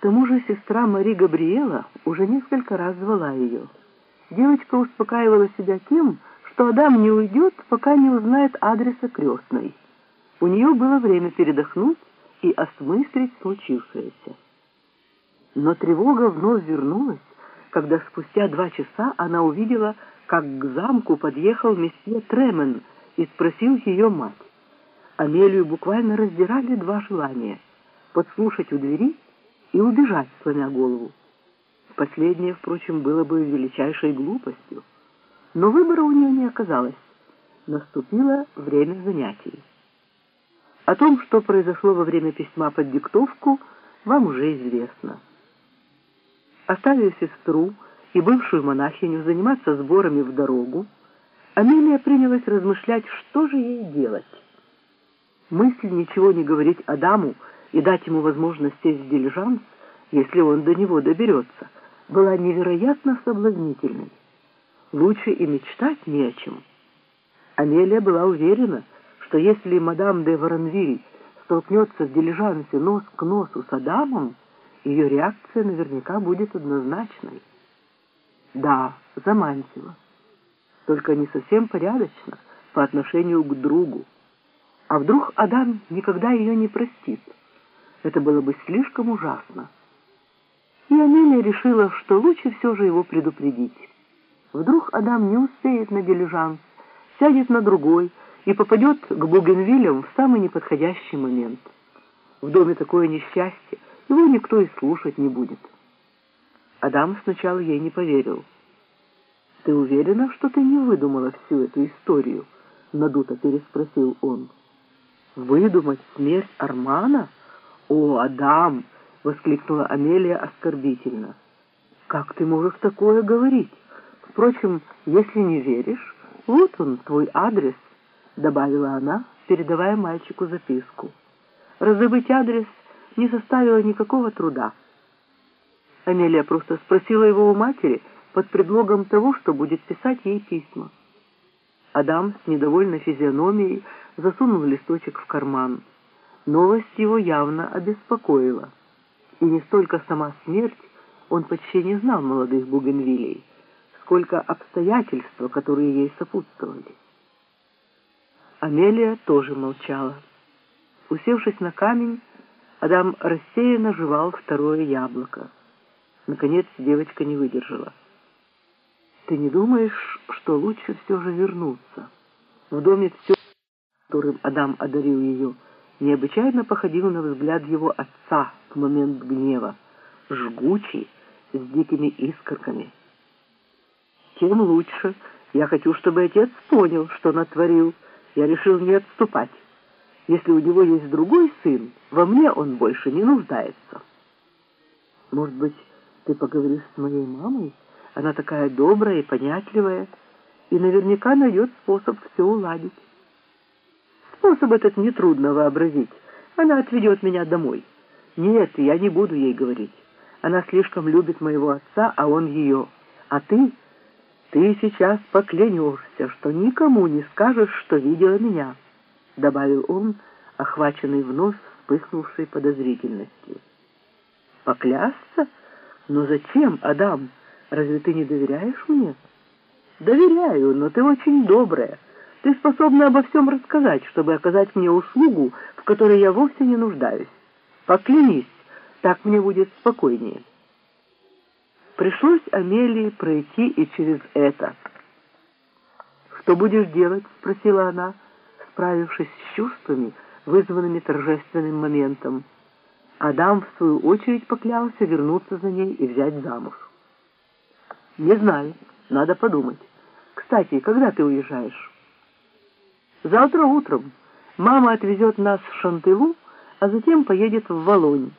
Тому же сестра Мари Габриэла уже несколько раз звала ее. Девочка успокаивала себя тем, что Адам не уйдет, пока не узнает адреса крестной. У нее было время передохнуть и осмыслить случившееся. Но тревога вновь вернулась, когда спустя два часа она увидела, как к замку подъехал месье Тремен и спросил ее мать. Амелию буквально раздирали два желания — подслушать у двери и убежать, сломя голову. Последнее, впрочем, было бы величайшей глупостью. Но выбора у нее не оказалось. Наступило время занятий. О том, что произошло во время письма под диктовку, вам уже известно. Оставив сестру и бывшую монахиню заниматься сборами в дорогу, Амелия принялась размышлять, что же ей делать. Мысль ничего не говорить Адаму и дать ему возможность сесть в дилижанс, если он до него доберется, была невероятно соблазнительной. Лучше и мечтать не о чем. Амелия была уверена, что если мадам де Воронвиль столкнется в дилижансе нос к носу с Адамом, ее реакция наверняка будет однозначной. Да, заманчиво. Только не совсем порядочно по отношению к другу. А вдруг Адам никогда ее не простит? Это было бы слишком ужасно. И Амелия решила, что лучше все же его предупредить. Вдруг Адам не успеет на дилижанс, сядет на другой и попадет к Бугенвиллям в самый неподходящий момент. В доме такое несчастье, его никто и слушать не будет. Адам сначала ей не поверил. «Ты уверена, что ты не выдумала всю эту историю?» — надуто переспросил он. «Выдумать смерть Армана? О, Адам!» — воскликнула Амелия оскорбительно. «Как ты можешь такое говорить? Впрочем, если не веришь, вот он, твой адрес», — добавила она, передавая мальчику записку. Разобыть адрес не составило никакого труда. Амелия просто спросила его у матери под предлогом того, что будет писать ей письма. Адам с недовольной физиономией засунул листочек в карман. Новость его явно обеспокоила. И не столько сама смерть, он почти не знал молодых бугенвилей, сколько обстоятельства, которые ей сопутствовали. Амелия тоже молчала. Усевшись на камень, Адам рассеянно жевал второе яблоко. Наконец девочка не выдержала. «Ты не думаешь, что лучше все же вернуться?» В доме все, которым Адам одарил ее, необычайно походил на взгляд его отца в момент гнева, жгучий, с дикими искорками. «Тем лучше. Я хочу, чтобы отец понял, что натворил. Я решил не отступать. Если у него есть другой сын, во мне он больше не нуждается». «Может быть, ты поговоришь с моей мамой? Она такая добрая и понятливая, и наверняка найдет способ все уладить». Способ этот нетрудно вообразить. Она отведет меня домой. Нет, я не буду ей говорить. Она слишком любит моего отца, а он ее. А ты? Ты сейчас поклянешься, что никому не скажешь, что видела меня, — добавил он, охваченный вновь вспыхнувшей подозрительностью. Поклясться? Но зачем, Адам? Разве ты не доверяешь мне? Доверяю, но ты очень добрая. Ты способна обо всем рассказать, чтобы оказать мне услугу, в которой я вовсе не нуждаюсь. Поклянись, так мне будет спокойнее. Пришлось Амелии пройти и через это. «Что будешь делать?» — спросила она, справившись с чувствами, вызванными торжественным моментом. Адам, в свою очередь, поклялся вернуться за ней и взять замуж. «Не знаю, надо подумать. Кстати, когда ты уезжаешь?» Завтра утром мама отвезет нас в Шантылу, а затем поедет в Волонь.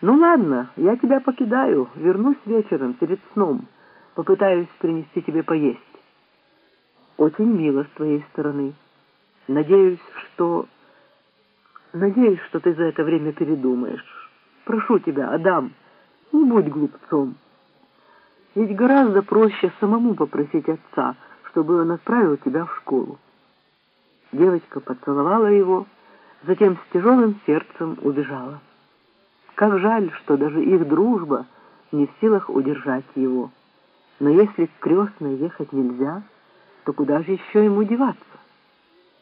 Ну ладно, я тебя покидаю, вернусь вечером перед сном, попытаюсь принести тебе поесть. Очень мило с твоей стороны. Надеюсь, что... Надеюсь, что ты за это время передумаешь. Прошу тебя, Адам, не будь глупцом. Ведь гораздо проще самому попросить отца, чтобы он отправил тебя в школу. Девочка поцеловала его, затем с тяжелым сердцем убежала. Как жаль, что даже их дружба не в силах удержать его. Но если к крестной ехать нельзя, то куда же еще ему деваться?